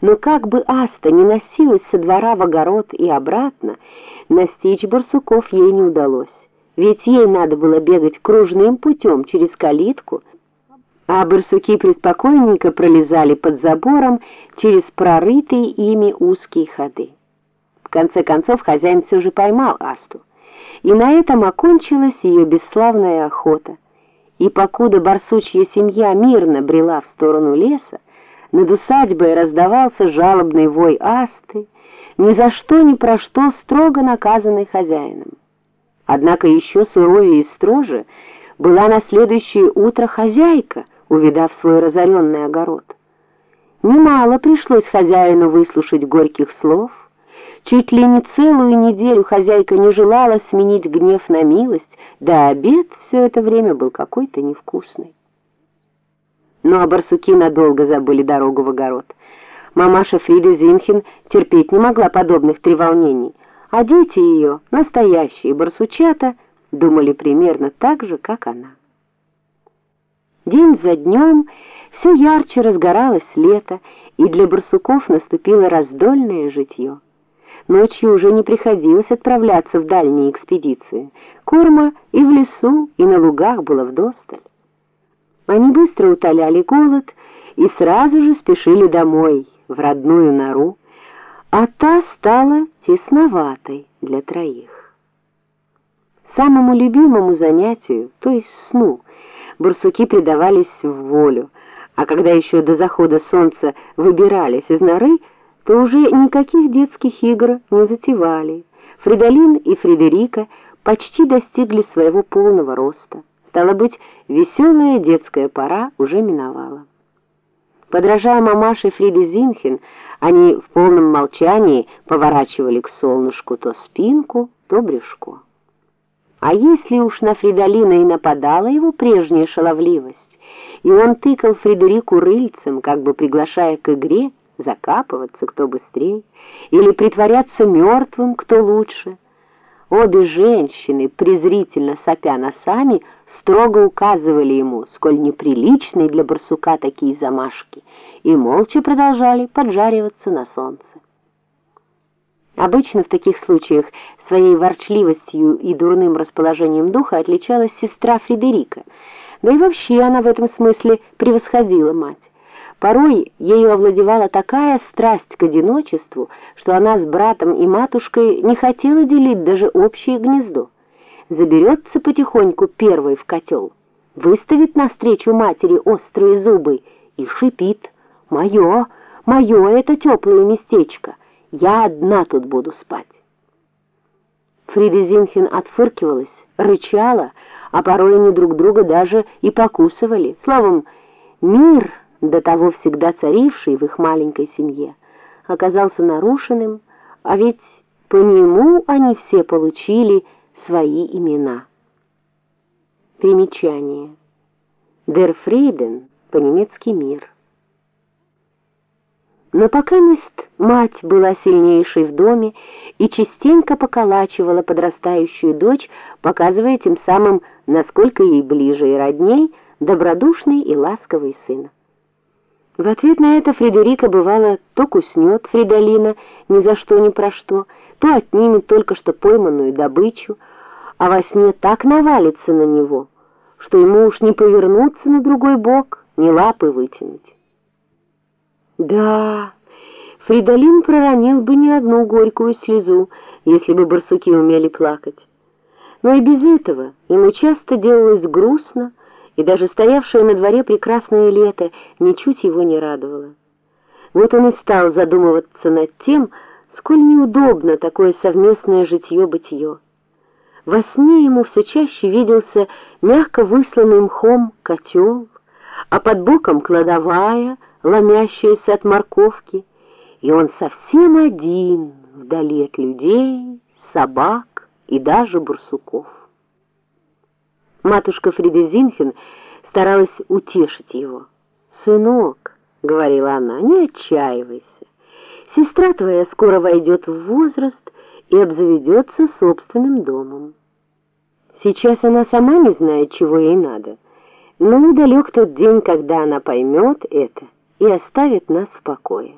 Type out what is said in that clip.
Но как бы Аста не носилась со двора в огород и обратно, настичь барсуков ей не удалось. Ведь ей надо было бегать кружным путем через калитку, а барсуки преспокойненько пролезали под забором через прорытые ими узкие ходы. В конце концов хозяин все же поймал Асту, и на этом окончилась ее бесславная охота. И покуда барсучья семья мирно брела в сторону леса, над усадьбой раздавался жалобный вой асты, ни за что ни про что строго наказанный хозяином. Однако еще суровее и строже была на следующее утро хозяйка, увидав свой разоренный огород. Немало пришлось хозяину выслушать горьких слов. Чуть ли не целую неделю хозяйка не желала сменить гнев на милость, да обед все это время был какой-то невкусный. Ну а барсуки надолго забыли дорогу в огород. Мамаша Фрида Зинхин терпеть не могла подобных треволнений, а дети ее, настоящие барсучата, думали примерно так же, как она. День за днем все ярче разгоралось лето, и для барсуков наступило раздольное житье. Ночью уже не приходилось отправляться в дальние экспедиции. Корма и в лесу, и на лугах было вдосталь. Они быстро утоляли голод и сразу же спешили домой, в родную нору, а та стала тесноватой для троих. Самому любимому занятию, то есть сну, барсуки предавались в волю, а когда еще до захода солнца выбирались из норы, то уже никаких детских игр не затевали. Фридолин и Фредерика почти достигли своего полного роста. Стало быть, веселая детская пора уже миновала. Подражая мамаше Фриде Зинхен, они в полном молчании поворачивали к солнышку то спинку, то брюшко. А если уж на Фридолина и нападала его прежняя шаловливость, и он тыкал Фредерику рыльцем, как бы приглашая к игре, закапываться кто быстрее, или притворяться мертвым кто лучше, обе женщины, презрительно сопя носами, строго указывали ему, сколь неприличные для барсука такие замашки, и молча продолжали поджариваться на солнце. Обычно в таких случаях своей ворчливостью и дурным расположением духа отличалась сестра Фредерика, да и вообще она в этом смысле превосходила мать. Порой ею овладевала такая страсть к одиночеству, что она с братом и матушкой не хотела делить даже общее гнездо заберется потихоньку первой в котел, выставит навстречу матери острые зубы и шипит «Мое, мое это теплое местечко, я одна тут буду спать». Фрида Зинхен отфыркивалась, рычала, а порой они друг друга даже и покусывали. Словом, мир, до того всегда царивший в их маленькой семье, оказался нарушенным, а ведь по нему они все получили свои имена. Примечание. Дер Фрейден, по-немецки мир. Но пока мест мать была сильнейшей в доме и частенько поколачивала подрастающую дочь, показывая тем самым, насколько ей ближе и родней добродушный и ласковый сын. В ответ на это Фредерика бывало то куснет Фридолина ни за что ни про что, то отнимет только что пойманную добычу, а во сне так навалится на него, что ему уж не повернуться на другой бок, ни лапы вытянуть. Да, Фридолин проронил бы не одну горькую слезу, если бы барсуки умели плакать. Но и без этого ему часто делалось грустно, и даже стоявшее на дворе прекрасное лето ничуть его не радовало. Вот он и стал задумываться над тем, сколь неудобно такое совместное житье-бытие. Во сне ему все чаще виделся мягко высланный мхом котел, а под боком кладовая, ломящаяся от морковки, и он совсем один, вдали от людей, собак и даже барсуков. Матушка Фрида Зинхен старалась утешить его. «Сынок», — говорила она, — «не отчаивайся. Сестра твоя скоро войдет в возраст, и обзаведется собственным домом. Сейчас она сама не знает, чего ей надо, но недалек тот день, когда она поймет это и оставит нас в покое.